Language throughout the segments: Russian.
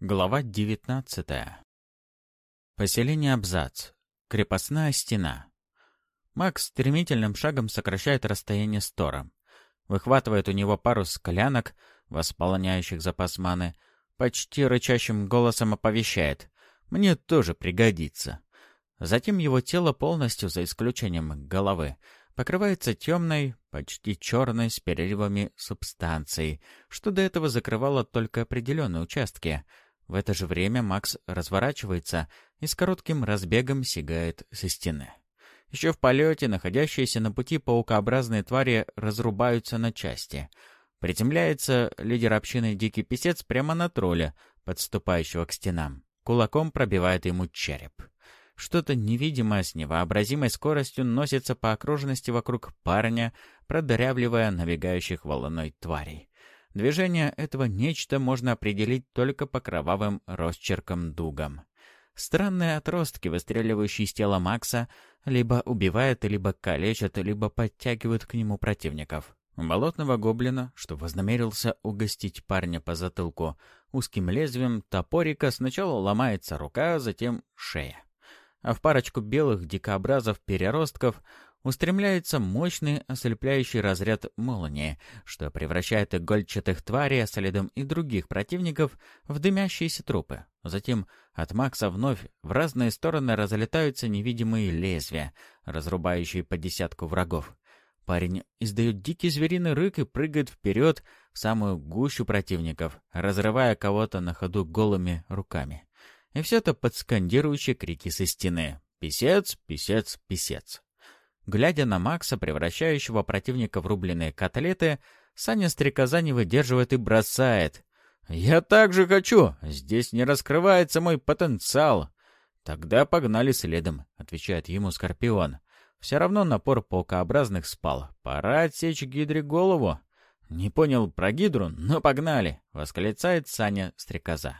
Глава 19. Поселение Абзац. Крепостная стена. Макс стремительным шагом сокращает расстояние с Тором. Выхватывает у него пару склянок, восполняющих запас маны, почти рычащим голосом оповещает. «Мне тоже пригодится». Затем его тело полностью, за исключением головы, покрывается темной, почти черной, с переливами субстанцией, что до этого закрывало только определенные участки — в это же время Макс разворачивается и с коротким разбегом сигает со стены. Еще в полете находящиеся на пути паукообразные твари разрубаются на части. Приземляется лидер общины Дикий Песец прямо на тролля, подступающего к стенам. Кулаком пробивает ему череп. Что-то невидимое с невообразимой скоростью носится по окружности вокруг парня, продырявливая набегающих волной тварей. Движение этого нечто можно определить только по кровавым росчеркам-дугам. Странные отростки, выстреливающие из тела Макса, либо убивают, либо калечат, либо подтягивают к нему противников. Болотного гоблина, что вознамерился угостить парня по затылку узким лезвием топорика, сначала ломается рука, затем шея. А в парочку белых дикообразов-переростков устремляется мощный ослепляющий разряд молнии, что превращает игольчатых тварей, а следом и других противников, в дымящиеся трупы. Затем от Макса вновь в разные стороны разлетаются невидимые лезвия, разрубающие по десятку врагов. Парень издает дикий звериный рык и прыгает вперед в самую гущу противников, разрывая кого-то на ходу голыми руками. И все это под скандирующие крики со стены. «Писец! Писец! Писец!» Глядя на Макса, превращающего противника в рубленые котлеты, Саня стрекоза не выдерживает и бросает. «Я так же хочу! Здесь не раскрывается мой потенциал!» «Тогда погнали следом», — отвечает ему Скорпион. «Все равно напор паукообразных спал. Пора отсечь гидре голову». «Не понял про гидру, но погнали!» — восклицает Саня Стрекоза.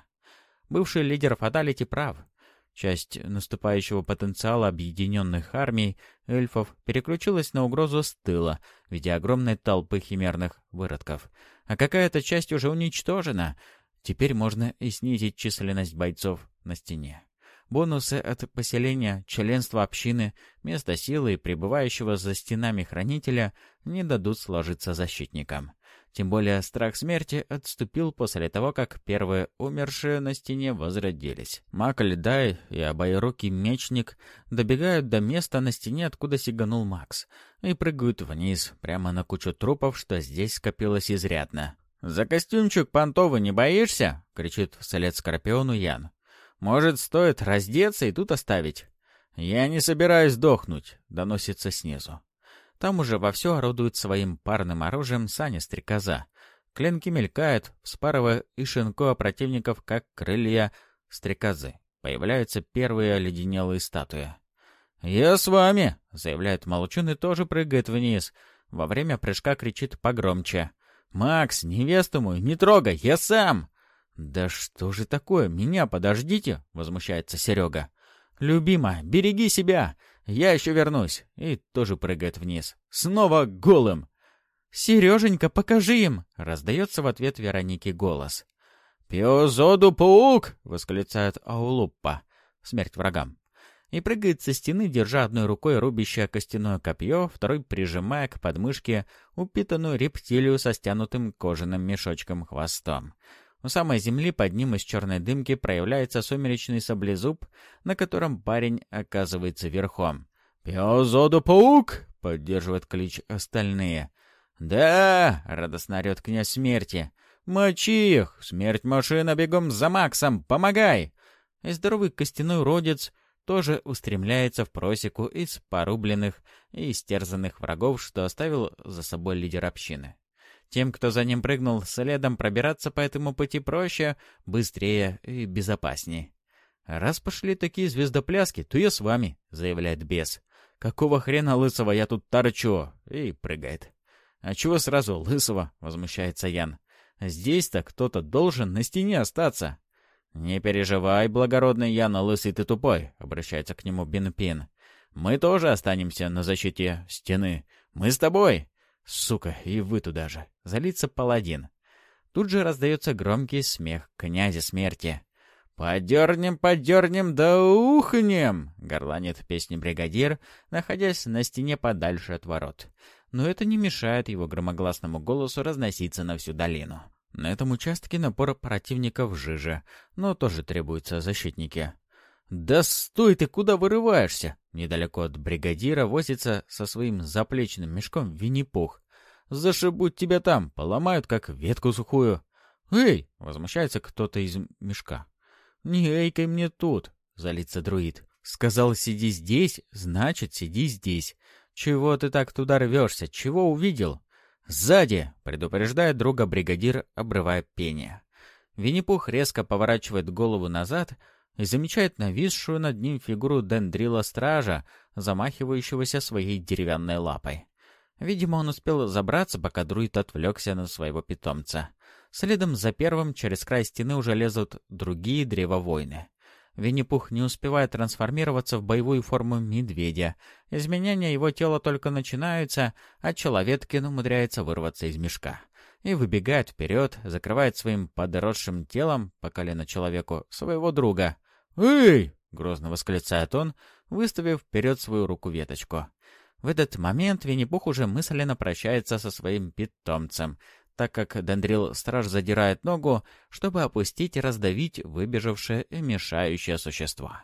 Бывший лидер Фаталити прав. Часть наступающего потенциала объединенных армий эльфов переключилась на угрозу с тыла в виде огромной толпы химерных выродков. А какая-то часть уже уничтожена. Теперь можно и снизить численность бойцов на стене. Бонусы от поселения, членства общины, места силы и пребывающего за стенами хранителя не дадут сложиться защитникам. Тем более страх смерти отступил после того, как первые умершие на стене возродились. Мак Ледай и обоирукий мечник добегают до места на стене, откуда сиганул Макс, и прыгают вниз, прямо на кучу трупов, что здесь скопилось изрядно. «За костюмчик понтовый не боишься?» — кричит вслед Скорпиону Ян. «Может, стоит раздеться и тут оставить?» «Я не собираюсь дохнуть», — доносится снизу. Там уже вовсю орудует своим парным оружием Саня-стрекоза. Клинки мелькают, вспарывая и шинко противников, как крылья стрекозы. Появляются первые оледенелые статуи. «Я с вами!» — заявляет Молчун и тоже прыгает вниз. Во время прыжка кричит погромче. «Макс, невесту мою не трогай, я сам!» «Да что же такое? Меня подождите!» — возмущается Серега. «Любимая, береги себя! Я еще вернусь!» И тоже прыгает вниз. Снова голым! «Сереженька, покажи им!» — раздается в ответ Вероники голос. «Пиозоду паук!» — восклицает Аулуппа. Смерть врагам. И прыгает со стены, держа одной рукой рубящее костяное копье, второй прижимая к подмышке упитанную рептилию со стянутым кожаным мешочком хвостом. У самой земли под ним из черной дымки проявляется сумеречный саблезуб, на котором парень оказывается верхом. «Пиозоду-паук!» — поддерживает клич остальные. «Да!» — радостно орет князь смерти. «Мочи их! Смерть машина бегом за Максом! Помогай!» И здоровый костяной родец тоже устремляется в просеку из порубленных и истерзанных врагов, что оставил за собой лидер общины. Тем, кто за ним прыгнул следом, пробираться по этому пути проще, быстрее и безопаснее. «Раз пошли такие звездопляски, то я с вами», — заявляет бес. «Какого хрена лысого я тут торчу?» И прыгает. «А чего сразу лысого?» — возмущается Ян. «Здесь-то кто-то должен на стене остаться». «Не переживай, благородный Ян, лысый ты тупой», — обращается к нему Бинпин. «Мы тоже останемся на защите стены. Мы с тобой. Сука, и вы туда же. Залится паладин. Тут же раздается громкий смех князя смерти. «Подернем, подернем, да ухнем!» — горланит песни бригадир, находясь на стене подальше от ворот. Но это не мешает его громогласному голосу разноситься на всю долину. На этом участке напор противников жиже, но тоже требуются защитники. «Да стой ты, куда вырываешься?» Недалеко от бригадира возится со своим заплечным мешком Винни-Пух. «Зашибут тебя там, поломают, как ветку сухую». «Эй!» — возмущается кто-то из мешка. «Не эйкай мне тут!» — залится друид. «Сказал, сиди здесь, значит, сиди здесь. Чего ты так туда рвешься? Чего увидел?» «Сзади!» — предупреждает друга бригадир, обрывая пение. Винни-Пух резко поворачивает голову назад и замечает нависшую над ним фигуру дендрила-стража, замахивающегося своей деревянной лапой. Видимо, он успел забраться, пока друид отвлекся на своего питомца. Следом за первым через край стены уже лезут другие древовойны. Винни-Пух не успевает трансформироваться в боевую форму медведя. Изменения его тела только начинаются, а Человеткин умудряется вырваться из мешка. И выбегает вперед, закрывает своим подросшим телом, по колено человеку, своего друга. «Эй!» — грозно восклицает он, выставив вперед свою руку-веточку. В этот момент Винни-Пух уже мысленно прощается со своим питомцем, так как Дендрил страж задирает ногу, чтобы опустить и раздавить выбежавшее и мешающее существо.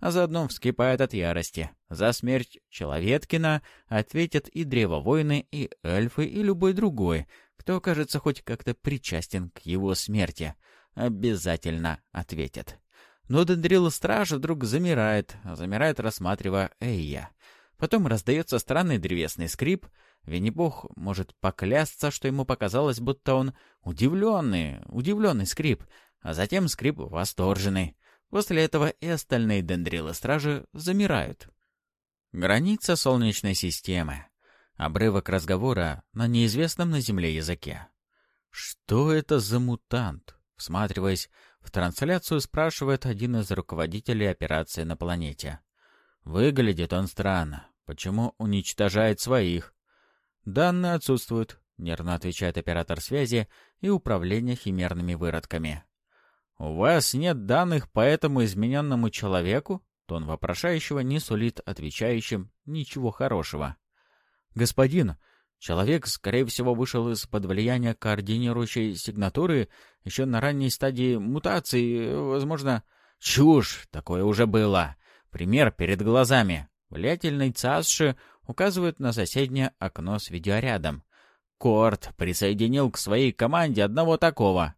А заодно вскипает от ярости. За смерть Человеткина ответят и древовойны, и эльфы, и любой другой, кто окажется хоть как-то причастен к его смерти. Обязательно ответят. Но Дендрил страж вдруг замирает, замирает, рассматривая Эйя. Потом раздается странный древесный скрип — Винни-Пух может поклясться, что ему показалось, будто он удивленный, удивленный скрип, а затем скрип восторженный. После этого и остальные дендрилы-стражи замирают. Граница Солнечной системы. Обрывок разговора на неизвестном на Земле языке. «Что это за мутант?» Всматриваясь в трансляцию, спрашивает один из руководителей операции на планете. «Выглядит он странно. Почему уничтожает своих?» «Данные отсутствуют», — нервно отвечает оператор связи и управления химерными выродками. «У вас нет данных по этому измененному человеку?» Тон вопрошающего не сулит отвечающим ничего хорошего. «Господин, человек, скорее всего, вышел из-под влияния координирующей сигнатуры еще на ранней стадии мутации, возможно...» «Чушь! Такое уже было! Пример перед глазами!» Влиятельный Цасши указывает на соседнее окно с видеорядом. Корт присоединил к своей команде одного такого.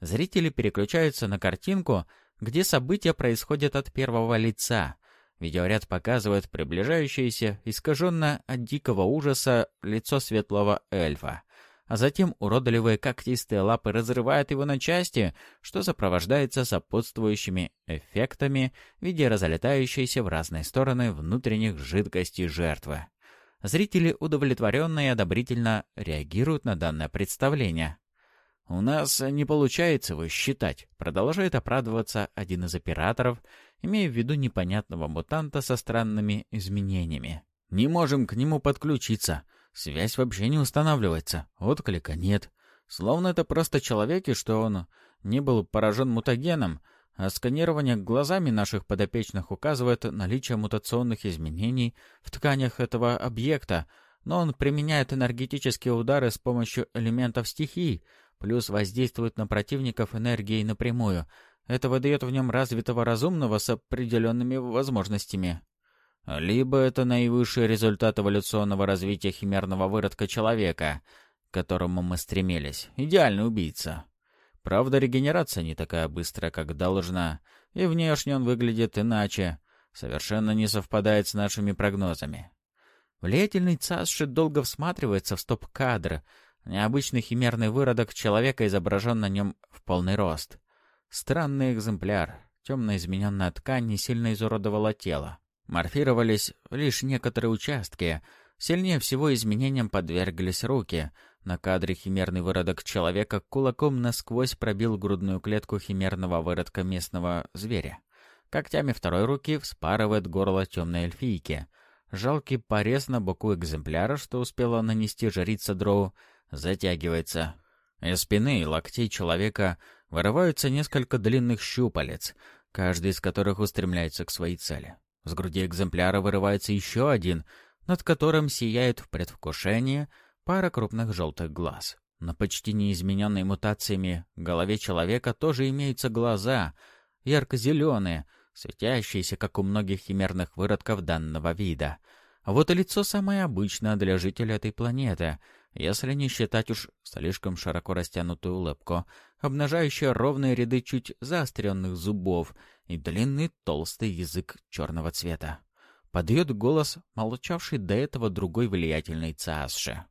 Зрители переключаются на картинку, где события происходят от первого лица. Видеоряд показывает приближающееся, искаженное от дикого ужаса, лицо светлого эльфа. А затем уродливые когтистые лапы разрывают его на части, что сопровождается сопутствующими эффектами в виде разлетающейся в разные стороны внутренних жидкостей жертвы. Зрители удовлетворенно и одобрительно реагируют на данное представление. «У нас не получается его считать», — продолжает оправдываться один из операторов, имея в виду непонятного мутанта со странными изменениями. «Не можем к нему подключиться. Связь вообще не устанавливается. Отклика нет. Словно это просто человек, и что он не был поражен мутагеном, а сканирование глазами наших подопечных указывает наличие мутационных изменений в тканях этого объекта, но он применяет энергетические удары с помощью элементов стихий, плюс воздействует на противников энергией напрямую. Это выдает в нем развитого разумного с определенными возможностями. Либо это наивысший результат эволюционного развития химерного выродка человека, к которому мы стремились. Идеальный убийца. Правда, регенерация не такая быстрая, как должна, и внешне он выглядит иначе, совершенно не совпадает с нашими прогнозами. Влиятельный Цасши долго всматривается в стоп-кадр. Необычный химерный выродок человека изображен на нем в полный рост. Странный экземпляр. Темно измененная ткань не сильно изуродовала тело. Морфировались лишь некоторые участки. Сильнее всего изменениям подверглись руки — на кадре химерный выродок человека кулаком насквозь пробил грудную клетку химерного выродка местного зверя. Когтями второй руки вспарывает горло темной эльфийки. Жалкий порез на боку экземпляра, что успела нанести жрица дроу, затягивается. Из спины и локтей человека вырываются несколько длинных щупалец, каждый из которых устремляется к своей цели. С груди экземпляра вырывается еще один, над которым сияет в предвкушении пара крупных желтых глаз. На почти неизмененной мутациями голове человека тоже имеются глаза, ярко-зеленые, светящиеся, как у многих химерных выродков данного вида. А вот и лицо самое обычное для жителя этой планеты, если не считать уж слишком широко растянутую улыбку, обнажающую ровные ряды чуть заостренных зубов и длинный толстый язык черного цвета. Подает голос, молчавший до этого другой влиятельный Цаасши.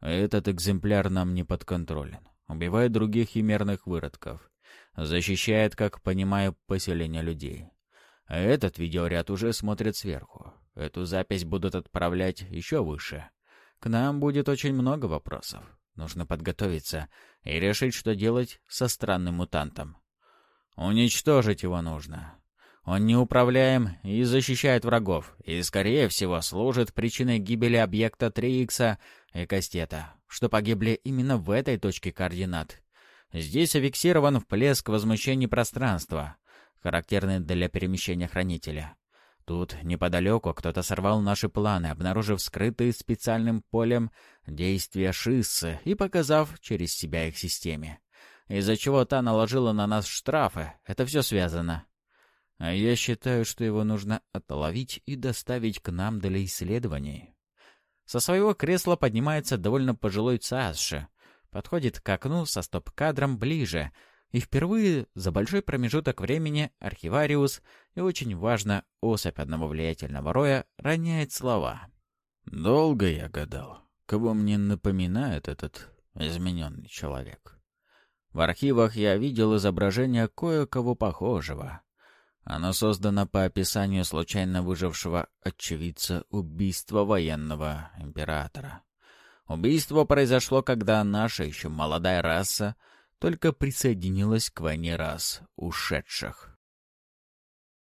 «Этот экземпляр нам не подконтролен. Убивает других химерных выродков. Защищает, как понимаю, поселение людей. Этот видеоряд уже смотрит сверху. Эту запись будут отправлять еще выше. К нам будет очень много вопросов. Нужно подготовиться и решить, что делать со странным мутантом. Уничтожить его нужно. Он неуправляем и защищает врагов, и, скорее всего, служит причиной гибели объекта 3Х и Кастета, что погибли именно в этой точке координат. Здесь зафиксирован всплеск возмущений пространства, характерный для перемещения хранителя. Тут, неподалеку, кто-то сорвал наши планы, обнаружив скрытые специальным полем действия Шиссы и показав через себя их системе. Из-за чего та наложила на нас штрафы. Это все связано. А я считаю, что его нужно отловить и доставить к нам для исследований. Со своего кресла поднимается довольно пожилой Цаасши. Подходит к окну со стоп-кадром ближе — и впервые за большой промежуток времени архивариус и очень важно особь одного влиятельного роя роняет слова. «Долго я гадал, кого мне напоминает этот измененный человек. В архивах я видел изображение кое-кого похожего. Оно создано по описанию случайно выжившего очевидца убийства военного императора. Убийство произошло, когда наша еще молодая раса — только присоединилась к войне рас ушедших.